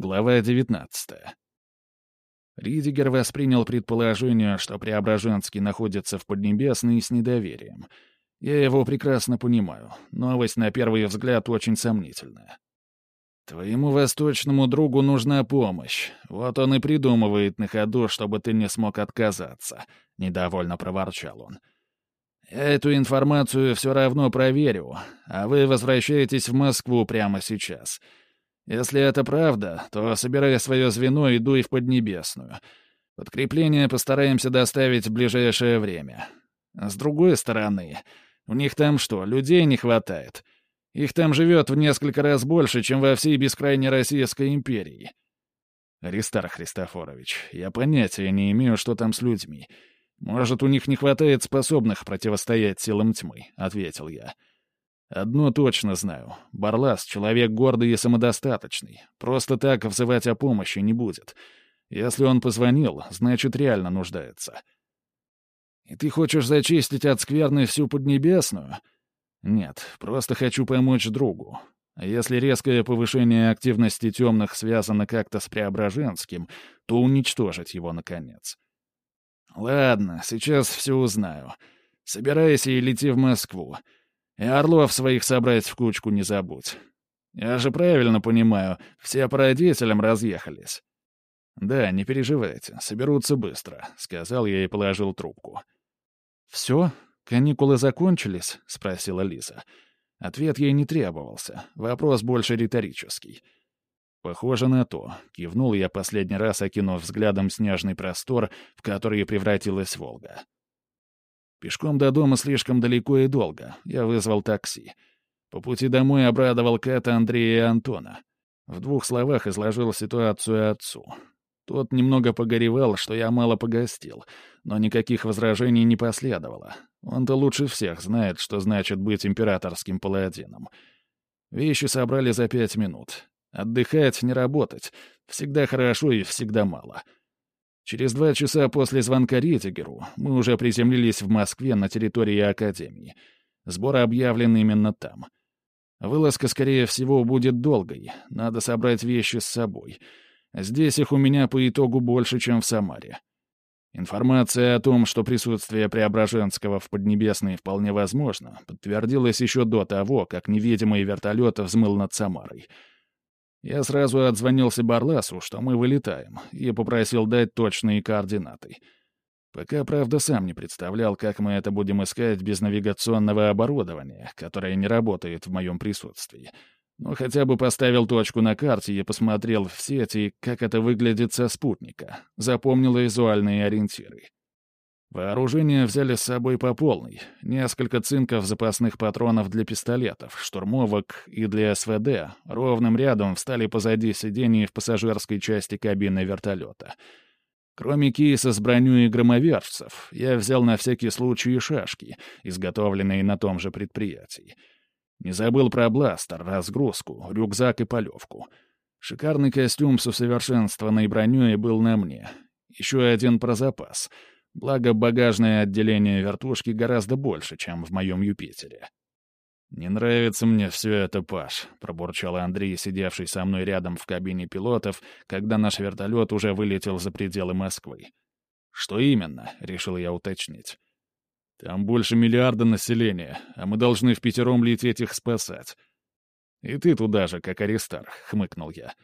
Глава 19. Ридигер воспринял предположение, что Преображенский находится в Поднебесной с недоверием. Я его прекрасно понимаю. Новость, на первый взгляд, очень сомнительная. «Твоему восточному другу нужна помощь. Вот он и придумывает на ходу, чтобы ты не смог отказаться», — недовольно проворчал он. «Я эту информацию все равно проверю, а вы возвращаетесь в Москву прямо сейчас. Если это правда, то собирай свое звено и дуй в Поднебесную. Подкрепление постараемся доставить в ближайшее время. с другой стороны, у них там что, людей не хватает?» Их там живет в несколько раз больше, чем во всей бескрайней Российской империи. Аристар Христофорович, я понятия не имею, что там с людьми. Может, у них не хватает способных противостоять силам тьмы, — ответил я. Одно точно знаю. Барлас — человек гордый и самодостаточный. Просто так взывать о помощи не будет. Если он позвонил, значит, реально нуждается. И ты хочешь зачистить от скверны всю Поднебесную? Нет, просто хочу помочь другу. Если резкое повышение активности темных связано как-то с Преображенским, то уничтожить его, наконец. Ладно, сейчас все узнаю. Собирайся и лети в Москву. И Орлов своих собрать в кучку не забудь. Я же правильно понимаю, все по родителям разъехались. «Да, не переживайте, соберутся быстро», — сказал я и положил трубку. «Все?» «Каникулы закончились?» — спросила Лиза. Ответ ей не требовался, вопрос больше риторический. «Похоже на то», — кивнул я последний раз, окинув взглядом снежный простор, в который превратилась Волга. Пешком до дома слишком далеко и долго. Я вызвал такси. По пути домой обрадовал Кэта, Андрея и Антона. В двух словах изложил ситуацию отцу. Тот немного погоревал, что я мало погостил, но никаких возражений не последовало. Он-то лучше всех знает, что значит быть императорским паладином. Вещи собрали за пять минут. Отдыхать, не работать. Всегда хорошо и всегда мало. Через два часа после звонка Ритигеру мы уже приземлились в Москве на территории Академии. Сбор объявлен именно там. Вылазка, скорее всего, будет долгой. Надо собрать вещи с собой — Здесь их у меня по итогу больше, чем в Самаре. Информация о том, что присутствие Преображенского в Поднебесной вполне возможно, подтвердилась еще до того, как невидимый вертолет взмыл над Самарой. Я сразу отзвонился Барласу, что мы вылетаем, и попросил дать точные координаты. Пока, правда, сам не представлял, как мы это будем искать без навигационного оборудования, которое не работает в моем присутствии — но хотя бы поставил точку на карте и посмотрел в сети, как это выглядит со спутника, запомнил визуальные ориентиры. Вооружение взяли с собой по полной. Несколько цинков запасных патронов для пистолетов, штурмовок и для СВД ровным рядом встали позади сидений в пассажирской части кабины вертолета. Кроме кейса с броней и громовержцев, я взял на всякий случай шашки, изготовленные на том же предприятии. Не забыл про бластер, разгрузку, рюкзак и полевку. Шикарный костюм с усовершенствованной броней был на мне. Еще один про запас. Благо, багажное отделение вертушки гораздо больше, чем в моем Юпитере. «Не нравится мне все это, Паш», — пробурчал Андрей, сидевший со мной рядом в кабине пилотов, когда наш вертолет уже вылетел за пределы Москвы. «Что именно?» — решил я уточнить. Там больше миллиарда населения, а мы должны в пятером лететь их спасать. И ты туда же, как Аристарх, — хмыкнул я.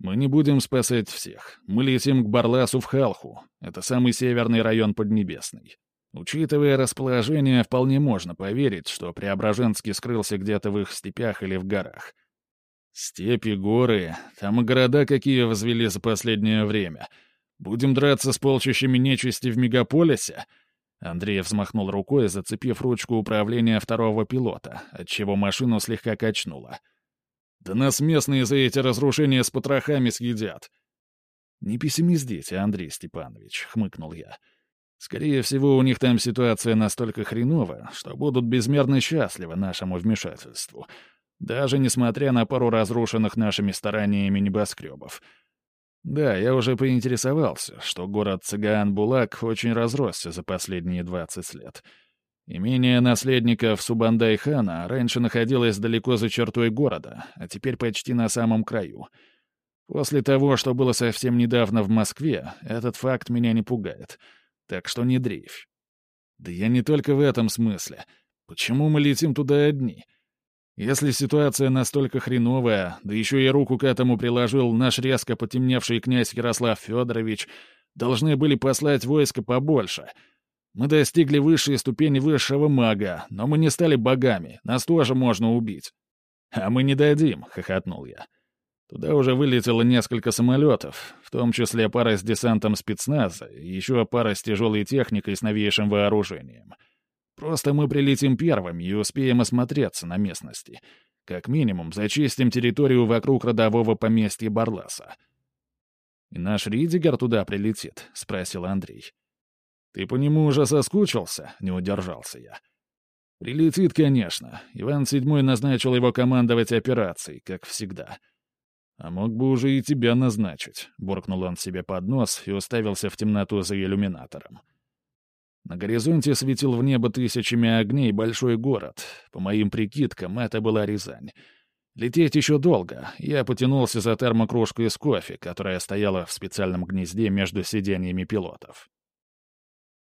Мы не будем спасать всех. Мы летим к Барласу в Халху. Это самый северный район Поднебесный. Учитывая расположение, вполне можно поверить, что Преображенский скрылся где-то в их степях или в горах. Степи, горы, там и города какие возвели за последнее время. Будем драться с полчищами нечисти в мегаполисе — Андрей взмахнул рукой, зацепив ручку управления второго пилота, отчего машину слегка качнуло. «Да нас местные за эти разрушения с потрохами съедят!» «Не пессимиздите, Андрей Степанович», — хмыкнул я. «Скорее всего, у них там ситуация настолько хреновая, что будут безмерно счастливы нашему вмешательству, даже несмотря на пару разрушенных нашими стараниями небоскребов». Да, я уже поинтересовался, что город Цыган-Булак очень разросся за последние 20 лет. Имение наследников Субандай-хана раньше находилось далеко за чертой города, а теперь почти на самом краю. После того, что было совсем недавно в Москве, этот факт меня не пугает. Так что не дрейфь. Да я не только в этом смысле. Почему мы летим туда одни? Если ситуация настолько хреновая, да еще и руку к этому приложил наш резко потемневший князь Ярослав Федорович, должны были послать войско побольше. Мы достигли высшей ступени высшего мага, но мы не стали богами, нас тоже можно убить. «А мы не дадим», — хохотнул я. Туда уже вылетело несколько самолетов, в том числе пара с десантом спецназа и еще пара с тяжелой техникой с новейшим вооружением. Просто мы прилетим первыми и успеем осмотреться на местности. Как минимум, зачистим территорию вокруг родового поместья Барласа. «И наш Ридигер туда прилетит?» — спросил Андрей. «Ты по нему уже соскучился?» — не удержался я. «Прилетит, конечно. Иван Седьмой назначил его командовать операцией, как всегда». «А мог бы уже и тебя назначить», — буркнул он себе под нос и уставился в темноту за иллюминатором. На горизонте светил в небо тысячами огней большой город. По моим прикидкам, это была Рязань. Лететь еще долго. Я потянулся за термокружкой с кофе, которая стояла в специальном гнезде между сиденьями пилотов.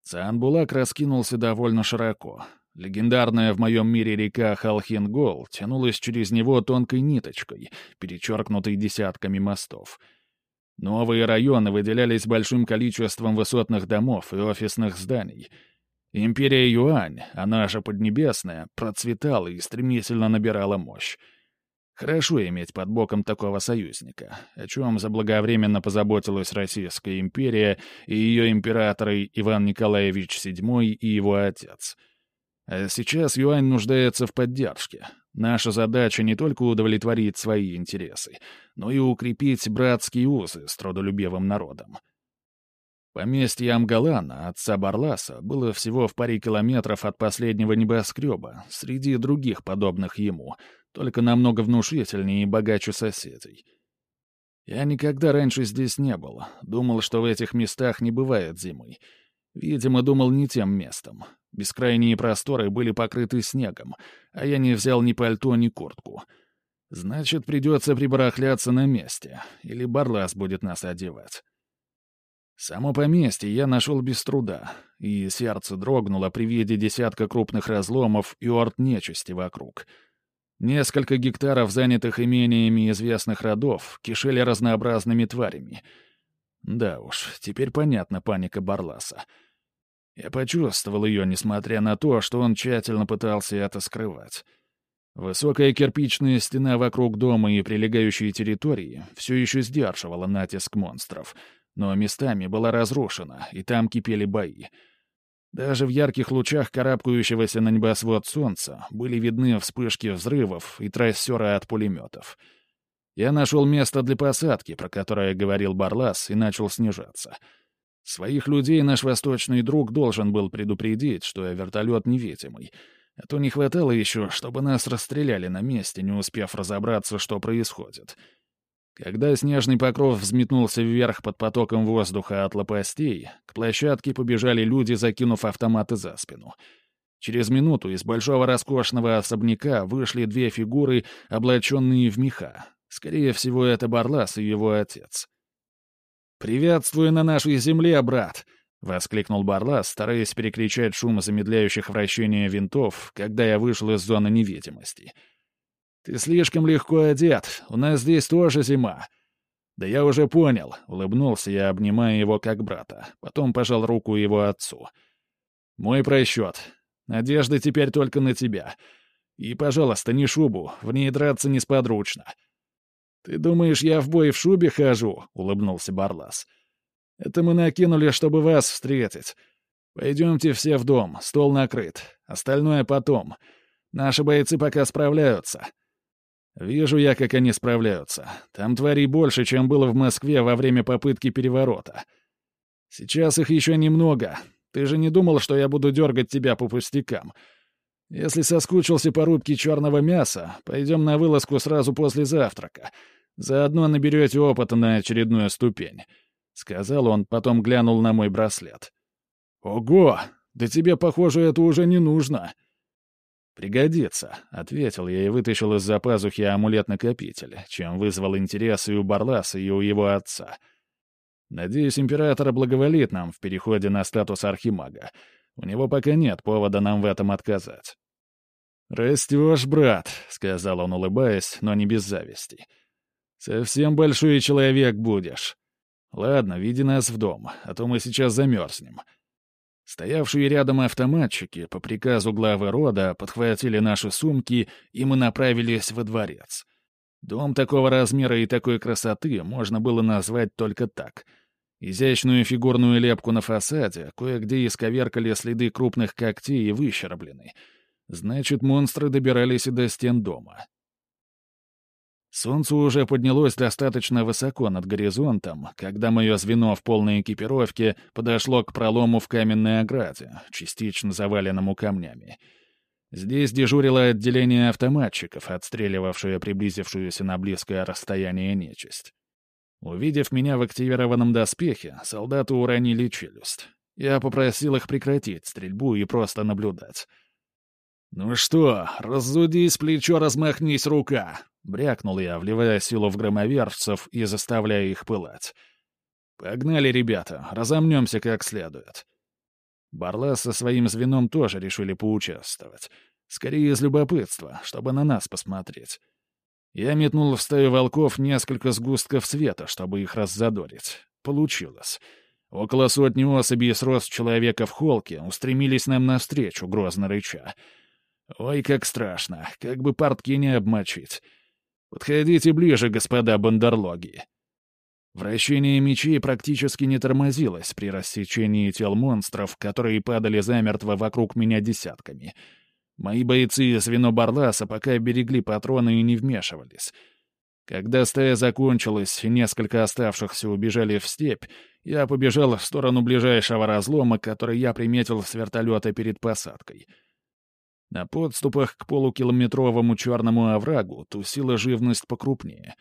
Цианбулак раскинулся довольно широко. Легендарная в моем мире река Халхингол тянулась через него тонкой ниточкой, перечеркнутой десятками мостов. Новые районы выделялись большим количеством высотных домов и офисных зданий. Империя Юань, она же Поднебесная, процветала и стремительно набирала мощь. Хорошо иметь под боком такого союзника, о чем заблаговременно позаботилась Российская империя и ее императоры Иван Николаевич VII и его отец — а сейчас Юань нуждается в поддержке. Наша задача не только удовлетворить свои интересы, но и укрепить братские узы с трудолюбивым народом. Поместье Амгалана, отца Барласа, было всего в паре километров от последнего небоскреба, среди других подобных ему, только намного внушительнее и богаче соседей. Я никогда раньше здесь не был, думал, что в этих местах не бывает зимы. Видимо, думал не тем местом. Бескрайние просторы были покрыты снегом, а я не взял ни пальто, ни куртку. Значит, придется прибарахляться на месте, или Барлас будет нас одевать. Само поместье я нашел без труда, и сердце дрогнуло при виде десятка крупных разломов и орд нечисти вокруг. Несколько гектаров, занятых имениями известных родов, кишели разнообразными тварями. Да уж, теперь понятна паника Барласа. Я почувствовал ее, несмотря на то, что он тщательно пытался это скрывать. Высокая кирпичная стена вокруг дома и прилегающей территории все еще сдерживала натиск монстров, но местами была разрушена, и там кипели бои. Даже в ярких лучах карабкающегося на небосвод солнца были видны вспышки взрывов и трассеры от пулеметов. Я нашел место для посадки, про которое говорил Барлас, и начал снижаться — Своих людей наш восточный друг должен был предупредить, что вертолет невидимый. А то не хватало еще, чтобы нас расстреляли на месте, не успев разобраться, что происходит. Когда снежный покров взметнулся вверх под потоком воздуха от лопастей, к площадке побежали люди, закинув автоматы за спину. Через минуту из большого роскошного особняка вышли две фигуры, облаченные в меха. Скорее всего, это Барлас и его отец. «Приветствую на нашей земле, брат!» — воскликнул Барлас, стараясь перекричать шум замедляющих вращение винтов, когда я вышел из зоны невидимости. «Ты слишком легко одет, у нас здесь тоже зима». «Да я уже понял», — улыбнулся я, обнимая его как брата, потом пожал руку его отцу. «Мой просчет. Надежда теперь только на тебя. И, пожалуйста, не шубу, в ней драться несподручно». «Ты думаешь, я в бой в шубе хожу?» — улыбнулся Барлас. «Это мы накинули, чтобы вас встретить. Пойдемте все в дом, стол накрыт. Остальное потом. Наши бойцы пока справляются». «Вижу я, как они справляются. Там тварей больше, чем было в Москве во время попытки переворота. Сейчас их еще немного. Ты же не думал, что я буду дергать тебя по пустякам?» Если соскучился по рубке черного мяса, пойдем на вылазку сразу после завтрака. Заодно наберете опыта на очередную ступень», — сказал он, потом глянул на мой браслет. «Ого! Да тебе, похоже, это уже не нужно». «Пригодится», — ответил я и вытащил из-за пазухи амулет-накопитель, чем вызвал интерес и у Барласа, и у его отца. Надеюсь, император благоволит нам в переходе на статус архимага. У него пока нет повода нам в этом отказать. «Растешь, брат», — сказал он, улыбаясь, но не без зависти. «Совсем большой человек будешь. Ладно, веди нас в дом, а то мы сейчас замерзнем». Стоявшие рядом автоматчики по приказу главы рода подхватили наши сумки, и мы направились во дворец. Дом такого размера и такой красоты можно было назвать только так. Изящную фигурную лепку на фасаде кое-где исковеркали следы крупных когтей и выщерблены. Значит, монстры добирались и до стен дома. Солнце уже поднялось достаточно высоко над горизонтом, когда мое звено в полной экипировке подошло к пролому в каменной ограде, частично заваленному камнями. Здесь дежурило отделение автоматчиков, отстреливавшее приблизившуюся на близкое расстояние нечисть. Увидев меня в активированном доспехе, солдаты уронили челюсть. Я попросил их прекратить стрельбу и просто наблюдать. «Ну что, разудись плечо, размахнись рука!» — брякнул я, вливая силу в громовержцев и заставляя их пылать. «Погнали, ребята, разомнемся как следует». Барлас со своим звеном тоже решили поучаствовать. Скорее из любопытства, чтобы на нас посмотреть. Я метнул в стаю волков несколько сгустков света, чтобы их раззадорить. Получилось. Около сотни особей с рост человека в холке устремились нам навстречу, грозно рыча. Ой, как страшно, как бы портки не обмочить. Подходите ближе, господа бандерлоги. Вращение мечей практически не тормозилось при рассечении тел монстров, которые падали замертво вокруг меня десятками. Мои бойцы и звено Барласа пока берегли патроны и не вмешивались. Когда стая закончилась и несколько оставшихся убежали в степь, я побежал в сторону ближайшего разлома, который я приметил с вертолета перед посадкой — на подступах к полукилометровому черному оврагу тусила живность покрупнее.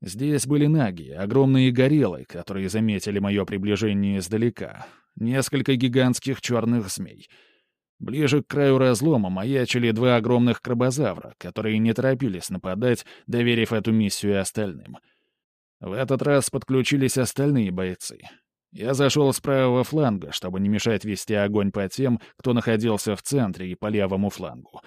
Здесь были наги, огромные горелы, которые заметили мое приближение издалека. Несколько гигантских черных змей. Ближе к краю разлома маячили два огромных крабозавра, которые не торопились нападать, доверив эту миссию остальным. В этот раз подключились остальные бойцы. Я зашел с правого фланга, чтобы не мешать вести огонь по тем, кто находился в центре и по левому флангу.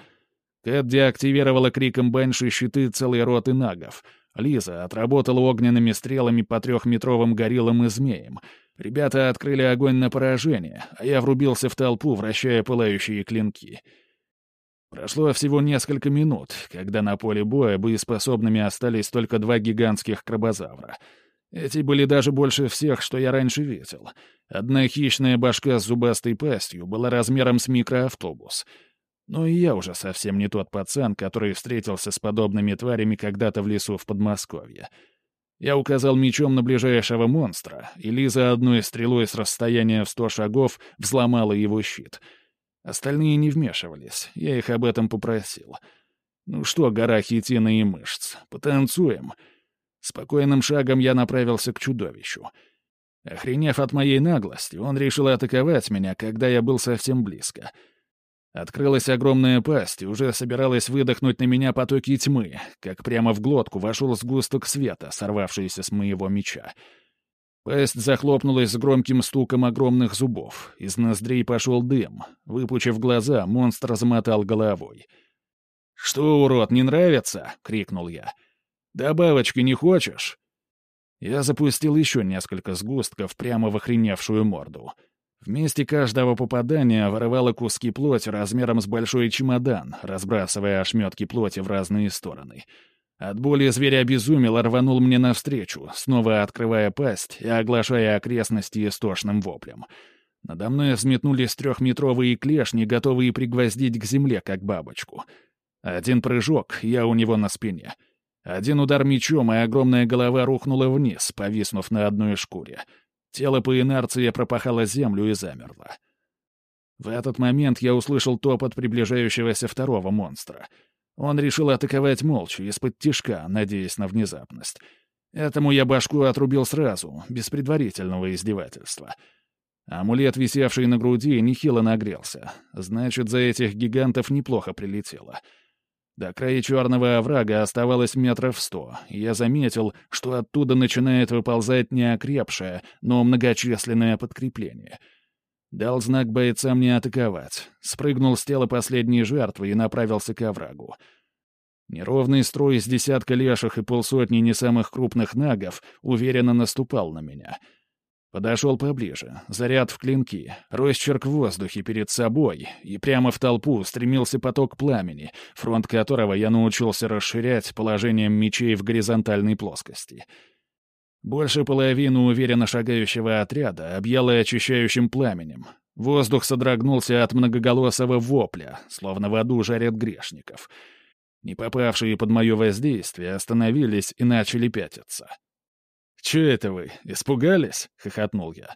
Кэт деактивировала криком Бенши щиты целой роты нагов. Лиза отработала огненными стрелами по трехметровым гориллам и змеям. Ребята открыли огонь на поражение, а я врубился в толпу, вращая пылающие клинки. Прошло всего несколько минут, когда на поле боя боеспособными остались только два гигантских крабозавра — эти были даже больше всех, что я раньше видел. Одна хищная башка с зубастой пастью была размером с микроавтобус. Но и я уже совсем не тот пацан, который встретился с подобными тварями когда-то в лесу в Подмосковье. Я указал мечом на ближайшего монстра, и Лиза одной стрелой с расстояния в сто шагов взломала его щит. Остальные не вмешивались, я их об этом попросил. «Ну что, гора хитина и мышц, потанцуем?» Спокойным шагом я направился к чудовищу. Охренев от моей наглости, он решил атаковать меня, когда я был совсем близко. Открылась огромная пасть и уже собиралась выдохнуть на меня потоки тьмы, как прямо в глотку вошел сгусток света, сорвавшийся с моего меча. Пасть захлопнулась с громким стуком огромных зубов. Из ноздрей пошел дым. Выпучив глаза, монстр замотал головой. «Что, урод, не нравится?» — крикнул я. — «Добавочки не хочешь?» Я запустил еще несколько сгустков прямо в охреневшую морду. Вместе каждого попадания вырывало куски плоти размером с большой чемодан, разбрасывая ошметки плоти в разные стороны. От боли зверь обезумел, рванул мне навстречу, снова открывая пасть и оглашая окрестности истошным воплем. Надо мной взметнулись трехметровые клешни, готовые пригвоздить к земле, как бабочку. Один прыжок, я у него на спине — один удар мечом, и огромная голова рухнула вниз, повиснув на одной шкуре. Тело по инерции пропахало землю и замерло. В этот момент я услышал топот приближающегося второго монстра. Он решил атаковать молча, из-под тишка, надеясь на внезапность. Этому я башку отрубил сразу, без предварительного издевательства. Амулет, висевший на груди, нехило нагрелся. Значит, за этих гигантов неплохо прилетело. До края черного оврага оставалось метров сто, я заметил, что оттуда начинает выползать не окрепшее, но многочисленное подкрепление. Дал знак бойцам не атаковать, спрыгнул с тела последней жертвы и направился к оврагу. Неровный строй из десятка леших и полсотни не самых крупных нагов уверенно наступал на меня — Подошел поближе, заряд в клинки, росчерк в воздухе перед собой, и прямо в толпу стремился поток пламени, фронт которого я научился расширять положением мечей в горизонтальной плоскости. Больше половины уверенно шагающего отряда объяло очищающим пламенем. Воздух содрогнулся от многоголосого вопля, словно в аду жарят грешников. Не попавшие под мое воздействие остановились и начали пятиться. «Че это вы, испугались?» — хохотнул я.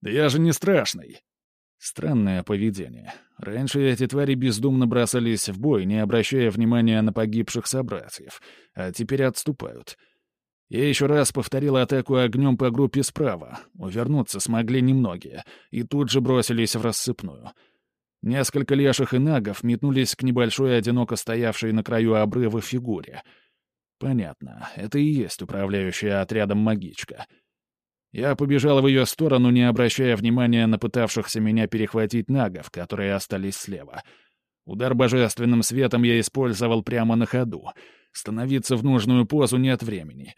«Да я же не страшный». Странное поведение. Раньше эти твари бездумно бросались в бой, не обращая внимания на погибших собратьев, а теперь отступают. Я еще раз повторил атаку огнем по группе справа. Увернуться смогли немногие, и тут же бросились в рассыпную. Несколько леших и нагов метнулись к небольшой одиноко стоявшей на краю обрыва фигуре — Понятно, это и есть управляющая отрядом магичка. Я побежал в ее сторону, не обращая внимания на пытавшихся меня перехватить нагов, которые остались слева. Удар божественным светом я использовал прямо на ходу. Становиться в нужную позу нет времени.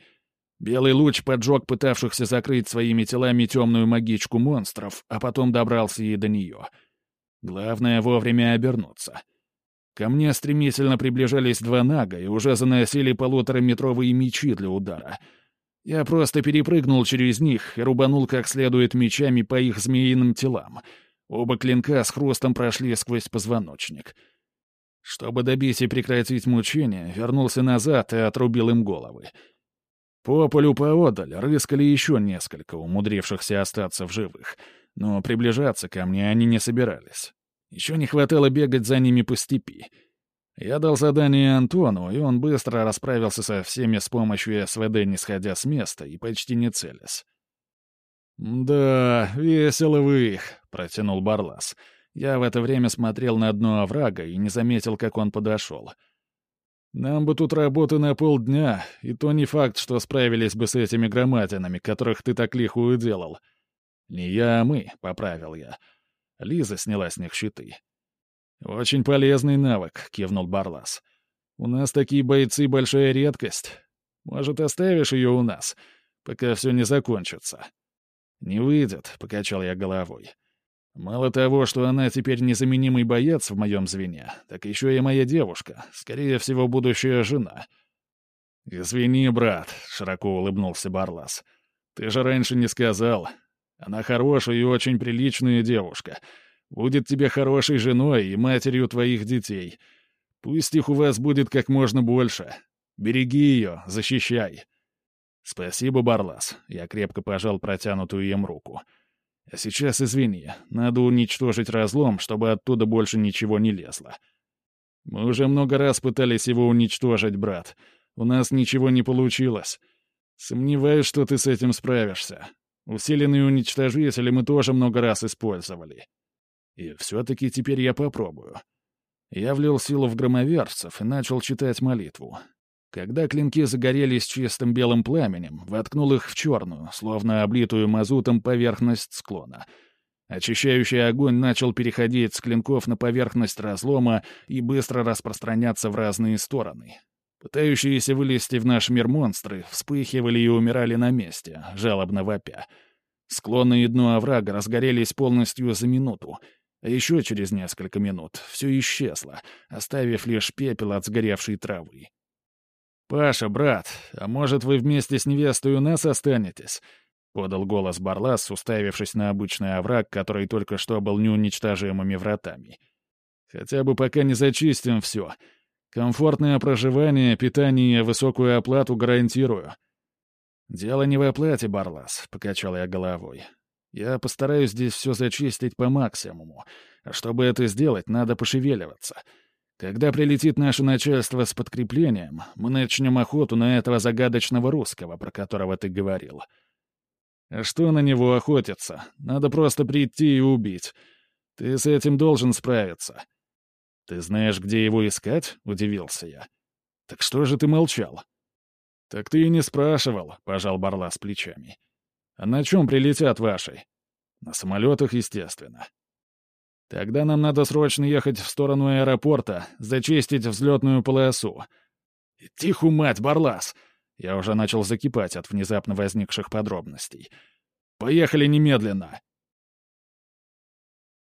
Белый луч поджег пытавшихся закрыть своими телами темную магичку монстров, а потом добрался и до нее. Главное — вовремя обернуться. Ко мне стремительно приближались два нага и уже заносили полутораметровые мечи для удара. Я просто перепрыгнул через них и рубанул как следует мечами по их змеиным телам. Оба клинка с хрустом прошли сквозь позвоночник. Чтобы добить и прекратить мучения, вернулся назад и отрубил им головы. По полю поодаль рыскали еще несколько, умудрившихся остаться в живых, но приближаться ко мне они не собирались. Еще не хватало бегать за ними по степи. Я дал задание Антону, и он быстро расправился со всеми с помощью СВД, не сходя с места и почти не целясь. «Да, весело вы их», — протянул Барлас. Я в это время смотрел на дно оврага и не заметил, как он подошел. «Нам бы тут работы на полдня, и то не факт, что справились бы с этими громадинами, которых ты так лихо уделал». «Не я, а мы», — поправил я. Лиза сняла с них щиты. «Очень полезный навык», — кивнул Барлас. «У нас такие бойцы — большая редкость. Может, оставишь ее у нас, пока все не закончится?» «Не выйдет», — покачал я головой. «Мало того, что она теперь незаменимый боец в моем звене, так еще и моя девушка, скорее всего, будущая жена». «Извини, брат», — широко улыбнулся Барлас. «Ты же раньше не сказал. Она хорошая и очень приличная девушка. Будет тебе хорошей женой и матерью твоих детей. Пусть их у вас будет как можно больше. Береги ее, защищай». «Спасибо, Барлас». Я крепко пожал протянутую им руку. «А сейчас извини, надо уничтожить разлом, чтобы оттуда больше ничего не лезло». «Мы уже много раз пытались его уничтожить, брат. У нас ничего не получилось. Сомневаюсь, что ты с этим справишься. Усиленные уничтожители мы тоже много раз использовали. И все-таки теперь я попробую. Я влил силу в громоверцев и начал читать молитву. Когда клинки загорелись чистым белым пламенем, воткнул их в черную, словно облитую мазутом поверхность склона. Очищающий огонь начал переходить с клинков на поверхность разлома и быстро распространяться в разные стороны, Пытающиеся вылезти в наш мир монстры вспыхивали и умирали на месте, жалобно вопя. Склоны и дно оврага разгорелись полностью за минуту, а еще через несколько минут все исчезло, оставив лишь пепел от сгоревшей травы. «Паша, брат, а может, вы вместе с невестой у нас останетесь?» — подал голос Барлас, уставившись на обычный овраг, который только что был неуничтожимыми вратами. «Хотя бы пока не зачистим все. Комфортное проживание, питание и высокую оплату гарантирую. Дело не в оплате, Барлас, — покачал я головой. Я постараюсь здесь все зачистить по максимуму. А чтобы это сделать, надо пошевеливаться. Когда прилетит наше начальство с подкреплением, мы начнем охоту на этого загадочного русского, про которого ты говорил. А что на него охотиться? Надо просто прийти и убить. Ты с этим должен справиться. Ты знаешь, где его искать? Удивился я. Так что же ты молчал? Так ты и не спрашивал, пожал Барлас плечами. А на чем прилетят ваши? На самолетах, естественно. Тогда нам надо срочно ехать в сторону аэропорта, зачистить взлетную полосу. Тиху, мать, Барлас! Я уже начал закипать от внезапно возникших подробностей. Поехали немедленно.